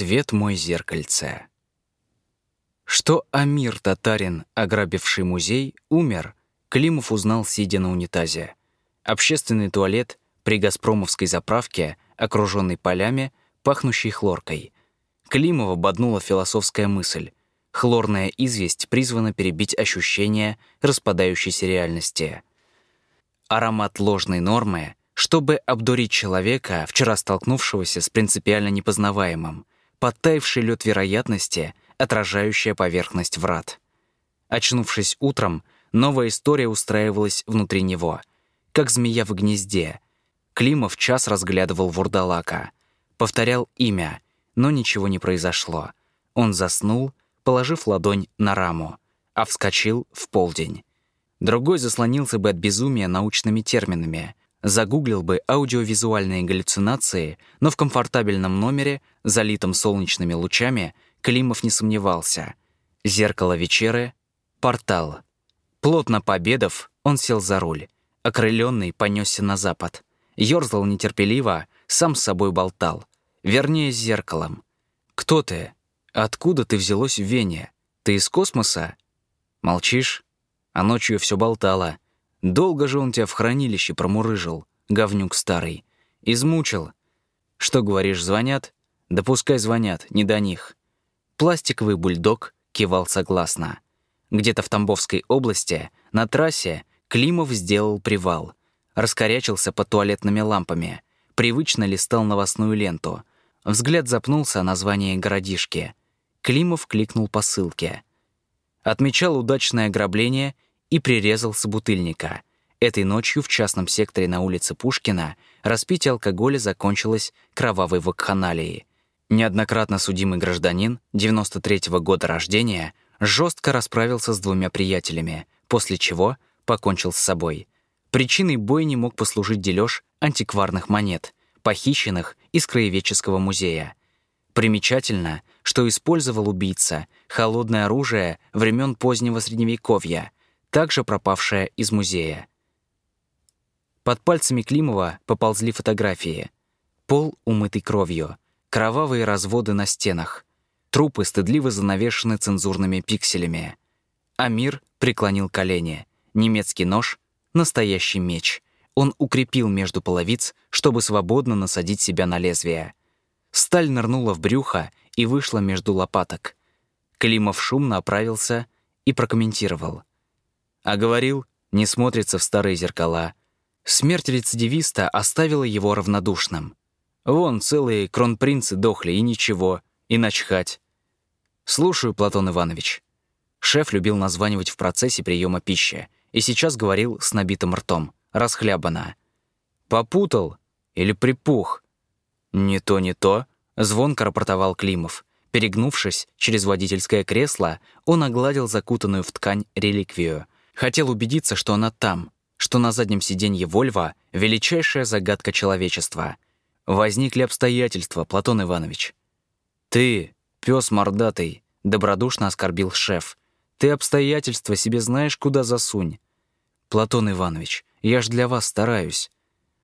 Свет мой зеркальце. Что Амир Татарин, ограбивший музей, умер, Климов узнал, сидя на унитазе. Общественный туалет при «Газпромовской» заправке, окруженный полями, пахнущий хлоркой. Климова боднула философская мысль. Хлорная известь призвана перебить ощущение распадающейся реальности. Аромат ложной нормы, чтобы обдурить человека, вчера столкнувшегося с принципиально непознаваемым, подтаивший лед вероятности, отражающая поверхность врат. Очнувшись утром, новая история устраивалась внутри него. Как змея в гнезде. Климов час разглядывал вурдалака. Повторял имя, но ничего не произошло. Он заснул, положив ладонь на раму, а вскочил в полдень. Другой заслонился бы от безумия научными терминами, загуглил бы аудиовизуальные галлюцинации, но в комфортабельном номере, залитом солнечными лучами, Климов не сомневался. Зеркало вечеры, портал. Плотно пообедав, он сел за руль. Окрыленный понесся на запад. Ёрзал нетерпеливо, сам с собой болтал. Вернее, с зеркалом. «Кто ты? Откуда ты взялось в Вене? Ты из космоса?» «Молчишь?» А ночью все болтало. Долго же он тебя в хранилище промурыжил, говнюк старый. Измучил. Что говоришь, звонят? Да пускай звонят, не до них. Пластиковый бульдог кивал согласно. Где-то в Тамбовской области, на трассе, Климов сделал привал. Раскорячился под туалетными лампами. Привычно листал новостную ленту. Взгляд запнулся о названии городишки. Климов кликнул по ссылке. Отмечал удачное ограбление — и прирезал собутыльника. Этой ночью в частном секторе на улице Пушкина распитие алкоголя закончилось кровавой вакханалией. Неоднократно судимый гражданин 93-го года рождения жестко расправился с двумя приятелями, после чего покончил с собой. Причиной бойни мог послужить дележ антикварных монет, похищенных из краеведческого музея. Примечательно, что использовал убийца холодное оружие времен позднего Средневековья — также пропавшая из музея. Под пальцами Климова поползли фотографии. Пол умытый кровью, кровавые разводы на стенах, трупы стыдливо занавешены цензурными пикселями. Амир преклонил колени. Немецкий нож — настоящий меч. Он укрепил между половиц, чтобы свободно насадить себя на лезвие. Сталь нырнула в брюхо и вышла между лопаток. Климов шумно оправился и прокомментировал — а говорил, не смотрится в старые зеркала. Смерть рецидивиста оставила его равнодушным. Вон целые кронпринцы дохли, и ничего, и начхать. «Слушаю, Платон Иванович». Шеф любил названивать в процессе приема пищи и сейчас говорил с набитым ртом, расхлябанно. «Попутал? Или припух?» «Не то, не то», — звонко рапортовал Климов. Перегнувшись через водительское кресло, он огладил закутанную в ткань реликвию — Хотел убедиться, что она там, что на заднем сиденье Вольва — величайшая загадка человечества. Возникли обстоятельства, Платон Иванович. «Ты, пес мордатый», — добродушно оскорбил шеф. «Ты обстоятельства себе знаешь, куда засунь». «Платон Иванович, я ж для вас стараюсь».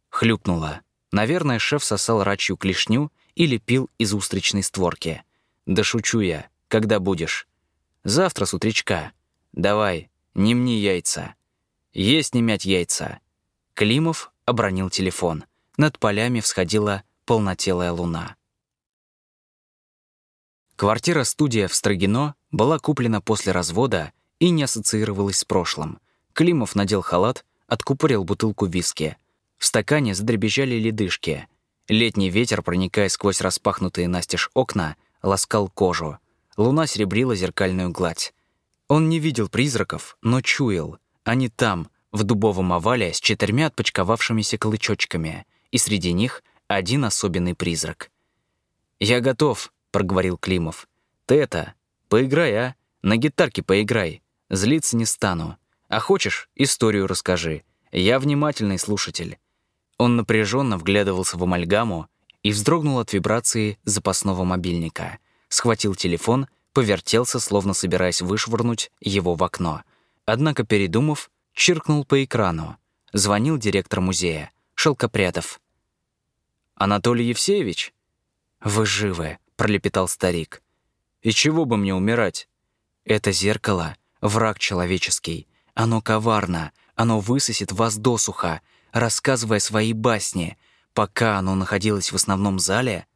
Хлюпнула. Наверное, шеф сосал рачью клешню или пил из устричной створки. «Да шучу я. Когда будешь?» «Завтра с утречка. Давай, не мне яйца. Есть не мять яйца. Климов обронил телефон. Над полями всходила полнотелая луна. Квартира-студия в Строгино была куплена после развода и не ассоциировалась с прошлым. Климов надел халат, откупорил бутылку виски. В стакане задребезжали ледышки. Летний ветер, проникая сквозь распахнутые настежь окна, ласкал кожу. Луна серебрила зеркальную гладь. Он не видел призраков, но чуял. Они там, в дубовом овале с четырьмя отпочковавшимися клычочками, и среди них один особенный призрак. «Я готов», — проговорил Климов. «Ты это, поиграй, а? На гитарке поиграй. Злиться не стану. А хочешь, историю расскажи. Я внимательный слушатель». Он напряженно вглядывался в амальгаму и вздрогнул от вибрации запасного мобильника. Схватил телефон повертелся, словно собираясь вышвырнуть его в окно. Однако, передумав, чиркнул по экрану. Звонил директор музея, Шелкопрядов. «Анатолий Евсеевич?» «Вы живы», —— пролепетал старик. «И чего бы мне умирать?» «Это зеркало — враг человеческий. Оно коварно, оно высосет вас досуха, рассказывая свои басни. Пока оно находилось в основном зале...»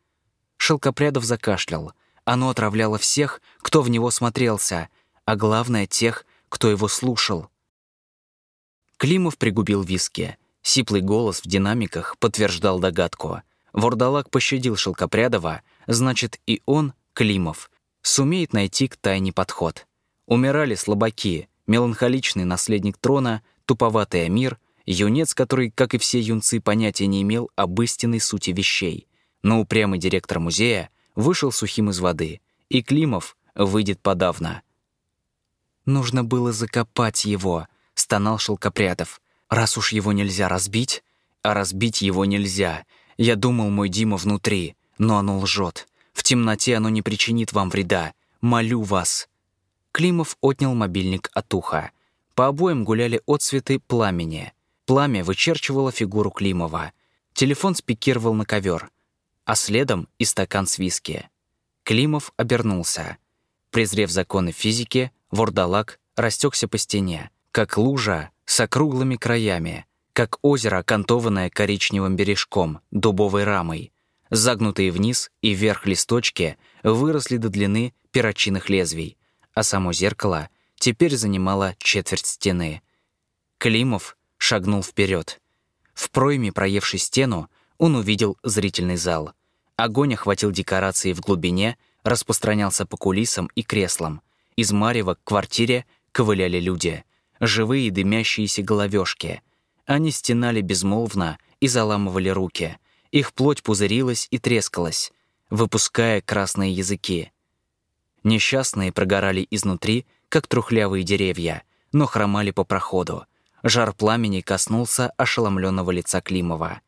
Шелкопрядов закашлял. Оно отравляло всех, кто в него смотрелся, а главное — тех, кто его слушал. Климов пригубил виски. Сиплый голос в динамиках подтверждал догадку. Вордалак пощадил Шелкопрядова, значит, и он, Климов, сумеет найти к тайне подход. Умирали слабаки, меланхоличный наследник трона, туповатый Амир, юнец, который, как и все юнцы, понятия не имел об истинной сути вещей. Но упрямый директор музея вышел сухим из воды, и Климов выйдет подавно. «Нужно было закопать его», — стонал Шелкопрядов. «Раз уж его нельзя разбить, а разбить его нельзя. Я думал, мой Дима внутри, но оно лжет. В темноте оно не причинит вам вреда. Молю вас». Климов отнял мобильник от уха. По обоим гуляли отцветы пламени. Пламя вычерчивало фигуру Климова. Телефон спикировал на ковер, а следом и стакан с виски. Климов обернулся. Презрев законы физики, вордалак растекся по стене, как лужа с округлыми краями, как озеро, окантованное коричневым бережком, дубовой рамой. Загнутые вниз и вверх листочки выросли до длины перочинных лезвий, а само зеркало теперь занимало четверть стены. Климов шагнул вперед. В пройме, проевшей стену, он увидел зрительный зал. Огонь охватил декорации в глубине, распространялся по кулисам и креслам. Из марева к квартире ковыляли люди. Живые дымящиеся головешки. Они стенали безмолвно и заламывали руки. Их плоть пузырилась и трескалась, выпуская красные языки. Несчастные прогорали изнутри, как трухлявые деревья, но хромали по проходу. Жар пламени коснулся ошеломленного лица Климова.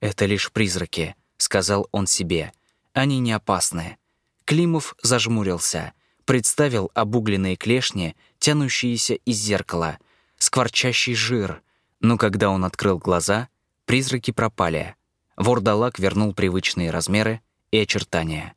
«Это лишь призраки», — сказал он себе. «Они не опасны». Климов зажмурился, представил обугленные клешни, тянущиеся из зеркала, скворчащий жир. Но когда он открыл глаза, призраки пропали. Вордалак вернул привычные размеры и очертания.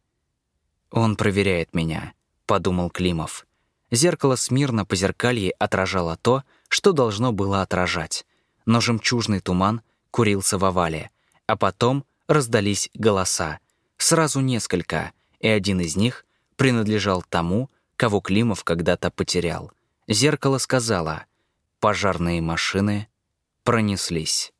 «Он проверяет меня», — подумал Климов. Зеркало смирно по зеркалье отражало то, что должно было отражать. Но жемчужный туман курился в овале. А потом раздались голоса. Сразу несколько, и один из них принадлежал тому, кого Климов когда-то потерял. Зеркало сказала «Пожарные машины пронеслись».